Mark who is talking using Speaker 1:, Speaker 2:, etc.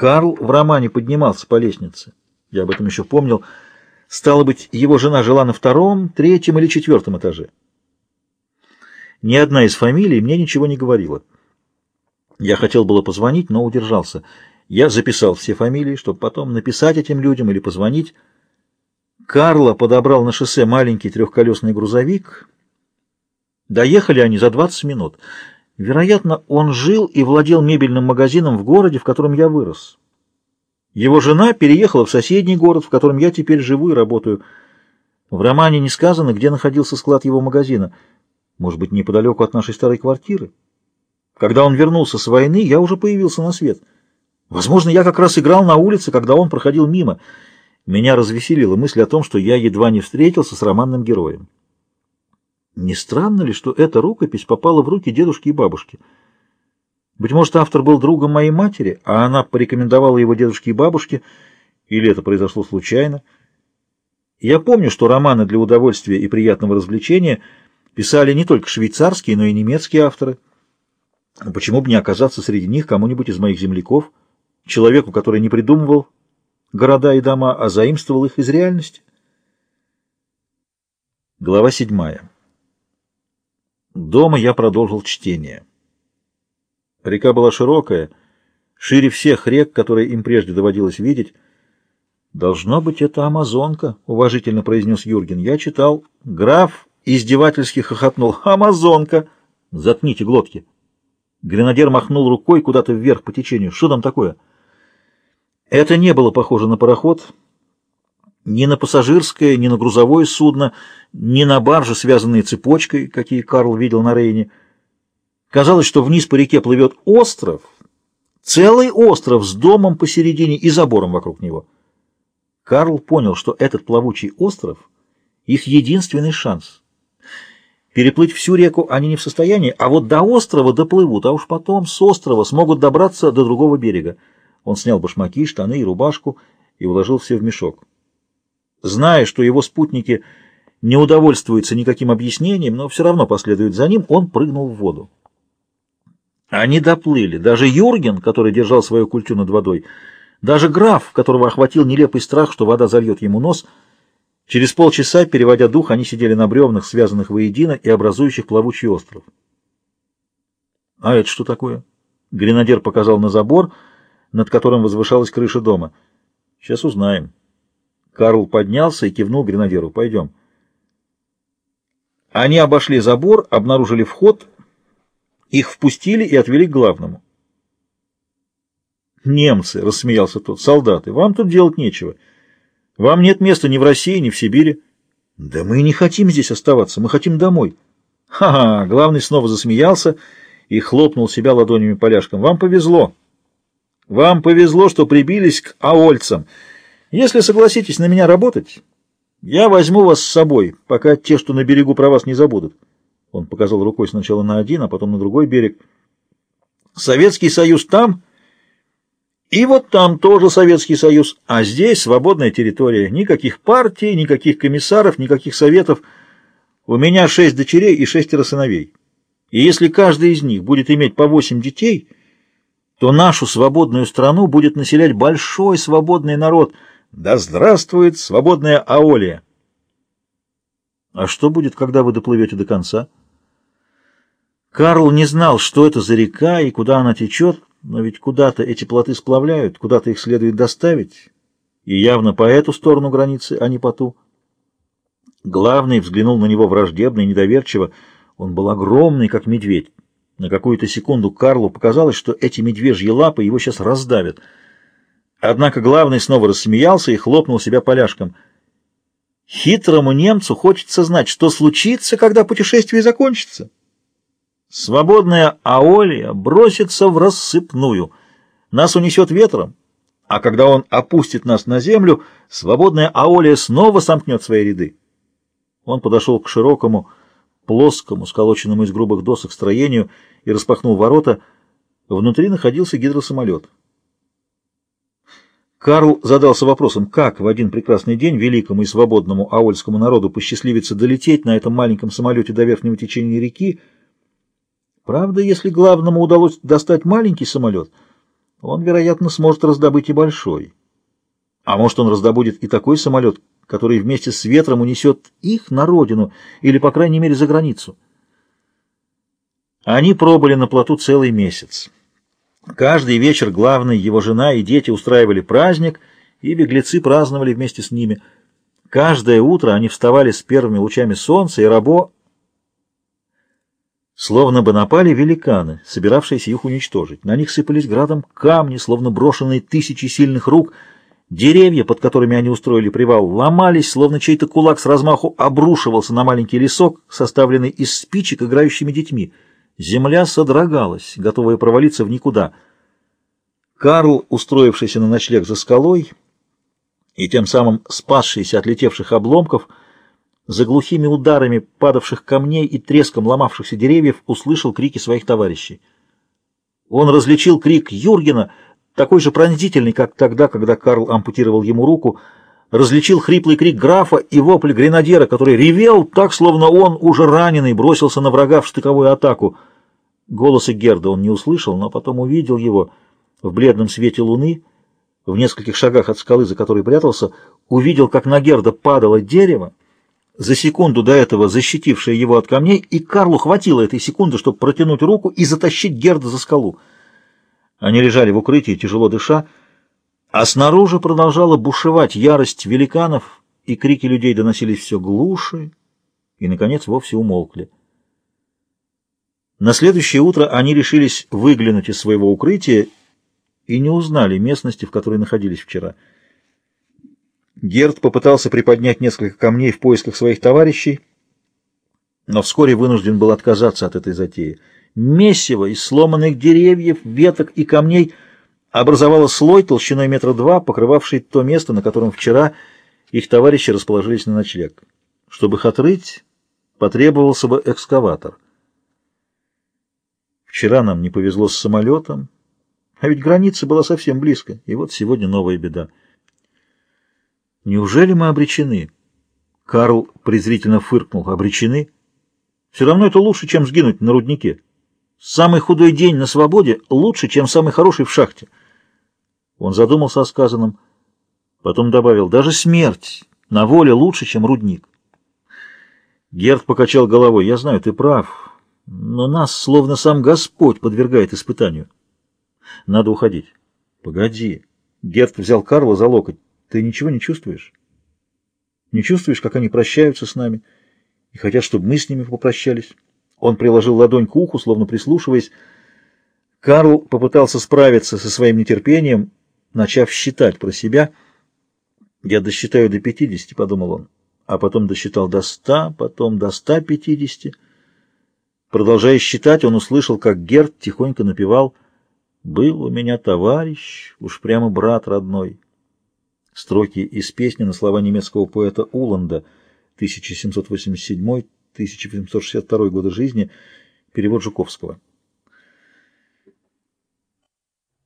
Speaker 1: Карл в романе поднимался по лестнице. Я об этом еще помнил. Стало быть, его жена жила на втором, третьем или четвертом этаже. Ни одна из фамилий мне ничего не говорила. Я хотел было позвонить, но удержался. Я записал все фамилии, чтобы потом написать этим людям или позвонить. Карла подобрал на шоссе маленький трехколесный грузовик. Доехали они за 20 минут. Вероятно, он жил и владел мебельным магазином в городе, в котором я вырос. Его жена переехала в соседний город, в котором я теперь живу и работаю. В романе не сказано, где находился склад его магазина. Может быть, неподалеку от нашей старой квартиры? Когда он вернулся с войны, я уже появился на свет. Возможно, я как раз играл на улице, когда он проходил мимо. Меня развеселила мысль о том, что я едва не встретился с романным героем. Не странно ли, что эта рукопись попала в руки дедушки и бабушки? Быть может, автор был другом моей матери, а она порекомендовала его дедушке и бабушке, или это произошло случайно? Я помню, что романы для удовольствия и приятного развлечения писали не только швейцарские, но и немецкие авторы. Почему бы не оказаться среди них кому-нибудь из моих земляков, человеку, который не придумывал города и дома, а заимствовал их из реальности? Глава седьмая. Дома я продолжил чтение. Река была широкая, шире всех рек, которые им прежде доводилось видеть. «Должно быть, это Амазонка», — уважительно произнес Юрген. «Я читал. Граф издевательски хохотнул. Амазонка! Заткните глотки!» Гренадер махнул рукой куда-то вверх по течению. «Что там такое?» Это не было похоже на пароход, ни на пассажирское, ни на грузовое судно, ни на баржи, связанные цепочкой, какие Карл видел на Рейне. Казалось, что вниз по реке плывет остров, целый остров с домом посередине и забором вокруг него. Карл понял, что этот плавучий остров — их единственный шанс. Переплыть всю реку они не в состоянии, а вот до острова доплывут, а уж потом с острова смогут добраться до другого берега. Он снял башмаки, штаны и рубашку и уложил все в мешок. Зная, что его спутники не удовольствуются никаким объяснением, но все равно последуют за ним, он прыгнул в воду. Они доплыли. Даже Юрген, который держал свою культю над водой, даже граф, которого охватил нелепый страх, что вода зальет ему нос, через полчаса, переводя дух, они сидели на бревнах, связанных воедино и образующих плавучий остров. «А это что такое?» Гренадер показал на забор, над которым возвышалась крыша дома. «Сейчас узнаем». Карл поднялся и кивнул гренадеру. «Пойдем». Они обошли забор, обнаружили вход — их впустили и отвели к главному. «Немцы», — рассмеялся тот, — «солдаты, вам тут делать нечего. Вам нет места ни в России, ни в Сибири». «Да мы не хотим здесь оставаться, мы хотим домой». «Ха-ха!» — главный снова засмеялся и хлопнул себя ладонями поляшком. «Вам повезло. Вам повезло, что прибились к аольцам. Если согласитесь на меня работать, я возьму вас с собой, пока те, что на берегу, про вас не забудут». Он показал рукой сначала на один, а потом на другой берег. Советский Союз там, и вот там тоже Советский Союз, а здесь свободная территория. Никаких партий, никаких комиссаров, никаких советов. У меня шесть дочерей и шестеро сыновей. И если каждый из них будет иметь по восемь детей, то нашу свободную страну будет населять большой свободный народ. Да здравствует свободная Аолия! А что будет, когда вы доплывете до конца? Карл не знал, что это за река и куда она течет, но ведь куда-то эти плоты сплавляют, куда-то их следует доставить, и явно по эту сторону границы, а не по ту. Главный взглянул на него враждебно и недоверчиво. Он был огромный, как медведь. На какую-то секунду Карлу показалось, что эти медвежьи лапы его сейчас раздавят. Однако главный снова рассмеялся и хлопнул себя поляшком. Хитрому немцу хочется знать, что случится, когда путешествие закончится. Свободная Аолия бросится в рассыпную. Нас унесет ветром, а когда он опустит нас на землю, свободная Аолия снова сомкнет свои ряды. Он подошел к широкому, плоскому, сколоченному из грубых досок строению и распахнул ворота. Внутри находился гидросамолет. Карл задался вопросом, как в один прекрасный день великому и свободному аольскому народу посчастливится долететь на этом маленьком самолете до верхнего течения реки, Правда, если главному удалось достать маленький самолет, он, вероятно, сможет раздобыть и большой. А может, он раздобудет и такой самолет, который вместе с ветром унесет их на родину или, по крайней мере, за границу. Они пробыли на плоту целый месяц. Каждый вечер главный, его жена и дети устраивали праздник, и беглецы праздновали вместе с ними. Каждое утро они вставали с первыми лучами солнца, и Рабо Словно бы напали великаны, собиравшиеся их уничтожить. На них сыпались градом камни, словно брошенные тысячи сильных рук. Деревья, под которыми они устроили привал, ломались, словно чей-то кулак с размаху обрушивался на маленький лесок, составленный из спичек, играющими детьми. Земля содрогалась, готовая провалиться в никуда. Карл, устроившийся на ночлег за скалой и тем самым спасшийся от летевших обломков, — за глухими ударами падавших камней и треском ломавшихся деревьев услышал крики своих товарищей. Он различил крик Юргена, такой же пронзительный, как тогда, когда Карл ампутировал ему руку, различил хриплый крик графа и вопль гренадера, который ревел так, словно он, уже раненый, бросился на врага в штыковую атаку. Голоса Герда он не услышал, но потом увидел его в бледном свете луны, в нескольких шагах от скалы, за которой прятался, увидел, как на Герда падало дерево, за секунду до этого защитившая его от камней, и Карлу хватило этой секунды, чтобы протянуть руку и затащить Герда за скалу. Они лежали в укрытии, тяжело дыша, а снаружи продолжала бушевать ярость великанов, и крики людей доносились все глуше и, наконец, вовсе умолкли. На следующее утро они решились выглянуть из своего укрытия и не узнали местности, в которой находились вчера. Герд попытался приподнять несколько камней в поисках своих товарищей, но вскоре вынужден был отказаться от этой затеи. Месиво из сломанных деревьев, веток и камней образовало слой толщиной метра два, покрывавший то место, на котором вчера их товарищи расположились на ночлег. Чтобы их отрыть, потребовался бы экскаватор. Вчера нам не повезло с самолетом, а ведь граница была совсем близко, и вот сегодня новая беда. Неужели мы обречены? Карл презрительно фыркнул. Обречены? Все равно это лучше, чем сгинуть на руднике. Самый худой день на свободе лучше, чем самый хороший в шахте. Он задумался о сказанном, потом добавил, даже смерть на воле лучше, чем рудник. Герд покачал головой. Я знаю, ты прав, но нас словно сам Господь подвергает испытанию. Надо уходить. Погоди. Герд взял Карла за локоть. Ты ничего не чувствуешь? Не чувствуешь, как они прощаются с нами и хотят, чтобы мы с ними попрощались? Он приложил ладонь к уху, словно прислушиваясь. Карл попытался справиться со своим нетерпением, начав считать про себя. «Я досчитаю до пятидесяти», — подумал он, а потом досчитал до ста, потом до ста пятидесяти. Продолжая считать, он услышал, как Герд тихонько напевал «Был у меня товарищ, уж прямо брат родной». Строки из песни на слова немецкого поэта Уланда 1787-1862 года жизни, перевод Жуковского.